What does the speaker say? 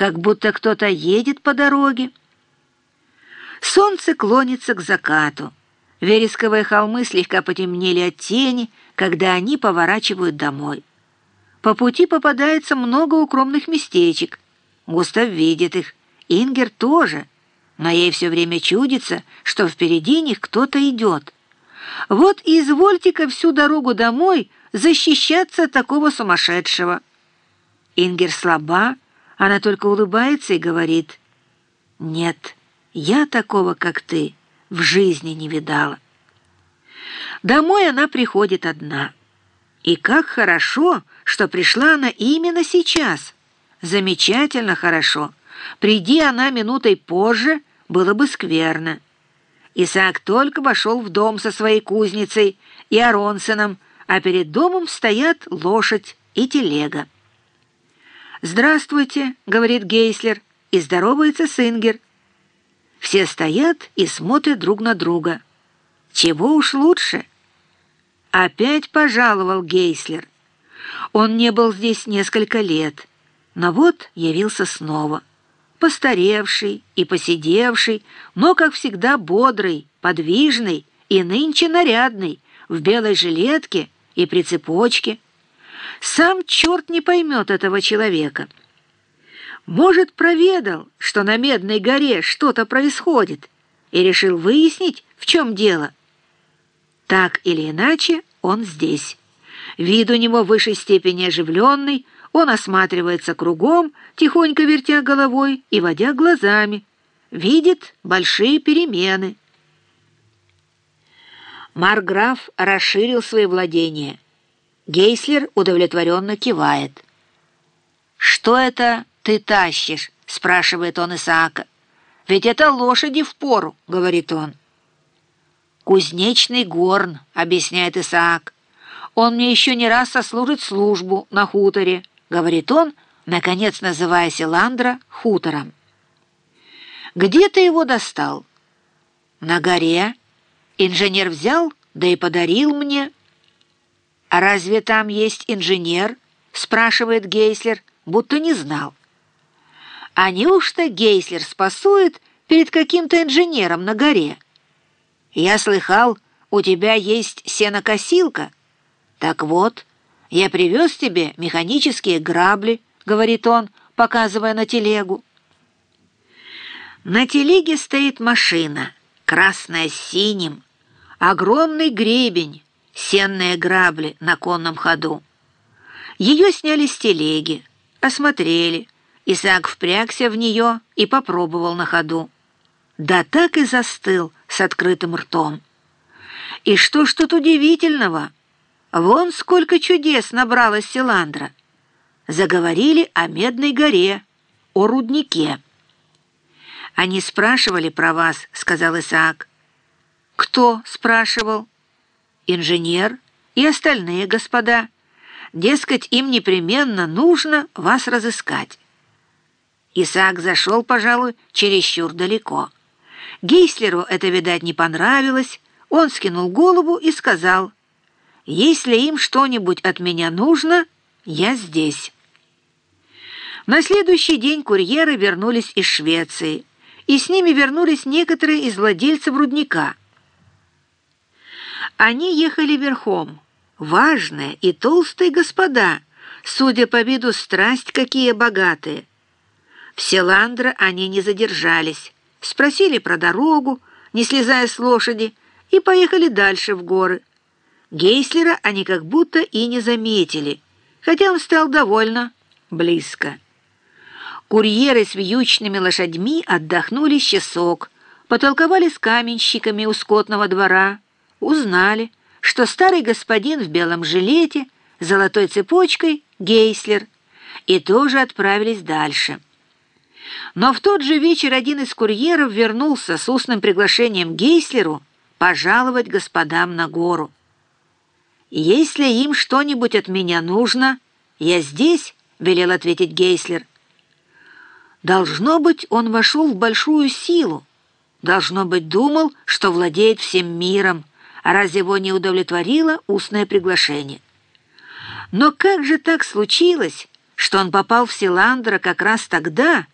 как будто кто-то едет по дороге. Солнце клонится к закату. Вересковые холмы слегка потемнели от тени, когда они поворачивают домой. По пути попадается много укромных местечек. Густав видит их, Ингер тоже, но ей все время чудится, что впереди них кто-то идет. Вот и извольте-ка всю дорогу домой защищаться от такого сумасшедшего. Ингер слаба, она только улыбается и говорит, «Нет, я такого, как ты, в жизни не видала». Домой она приходит одна. И как хорошо, что пришла она именно сейчас. Замечательно хорошо. Приди она минутой позже, было бы скверно. Исаак только вошел в дом со своей кузницей и Аронсоном, а перед домом стоят лошадь и телега. «Здравствуйте», — говорит Гейслер, и здоровается Сингер. Все стоят и смотрят друг на друга. Чего уж лучше? Опять пожаловал Гейслер. Он не был здесь несколько лет, но вот явился снова. Постаревший и посидевший, но, как всегда, бодрый, подвижный и нынче нарядный, в белой жилетке и при цепочке. Сам черт не поймет этого человека. Может, проведал, что на Медной горе что-то происходит, и решил выяснить, в чем дело. Так или иначе, он здесь. Вид у него в высшей степени оживленный, он осматривается кругом, тихонько вертя головой и водя глазами. Видит большие перемены. Марграф расширил свои владения. Гейслер удовлетворенно кивает. «Что это ты тащишь?» — спрашивает он Исаака. «Ведь это лошади в пору», — говорит он. «Кузнечный горн», — объясняет Исаак. «Он мне еще не раз сослужит службу на хуторе», — говорит он, наконец называя Силандра хутором. «Где ты его достал?» «На горе. Инженер взял, да и подарил мне». «А разве там есть инженер?» — спрашивает Гейслер, будто не знал. «А неужто Гейслер спасует перед каким-то инженером на горе?» «Я слыхал, у тебя есть сенокосилка. Так вот, я привез тебе механические грабли», — говорит он, показывая на телегу. На телеге стоит машина, красная с синим, огромный гребень, сенные грабли на конном ходу. Ее сняли с телеги, осмотрели. Исаак впрягся в нее и попробовал на ходу. Да так и застыл с открытым ртом. И что ж тут удивительного? Вон сколько чудес набралась Силандра. Заговорили о Медной горе, о руднике. «Они спрашивали про вас», — сказал Исаак. «Кто спрашивал?» Инженер и остальные господа. Дескать, им непременно нужно вас разыскать. Исаак зашел, пожалуй, чересчур далеко. Гейслеру это, видать, не понравилось. Он скинул голову и сказал, «Если им что-нибудь от меня нужно, я здесь». На следующий день курьеры вернулись из Швеции, и с ними вернулись некоторые из владельцев рудника – они ехали верхом. Важные и толстые господа, судя по виду, страсть какие богатые. В Селандро они не задержались, спросили про дорогу, не слезая с лошади, и поехали дальше в горы. Гейслера они как будто и не заметили, хотя он стал довольно близко. Курьеры с вьючными лошадьми отдохнули с часок, потолковали с каменщиками у скотного двора, узнали, что старый господин в белом жилете, золотой цепочкой — Гейслер, и тоже отправились дальше. Но в тот же вечер один из курьеров вернулся с устным приглашением Гейслеру пожаловать господам на гору. «Если им что-нибудь от меня нужно, я здесь», — велел ответить Гейслер. Должно быть, он вошел в большую силу. Должно быть, думал, что владеет всем миром, разве его не удовлетворило устное приглашение? Но как же так случилось, что он попал в Силандро как раз тогда,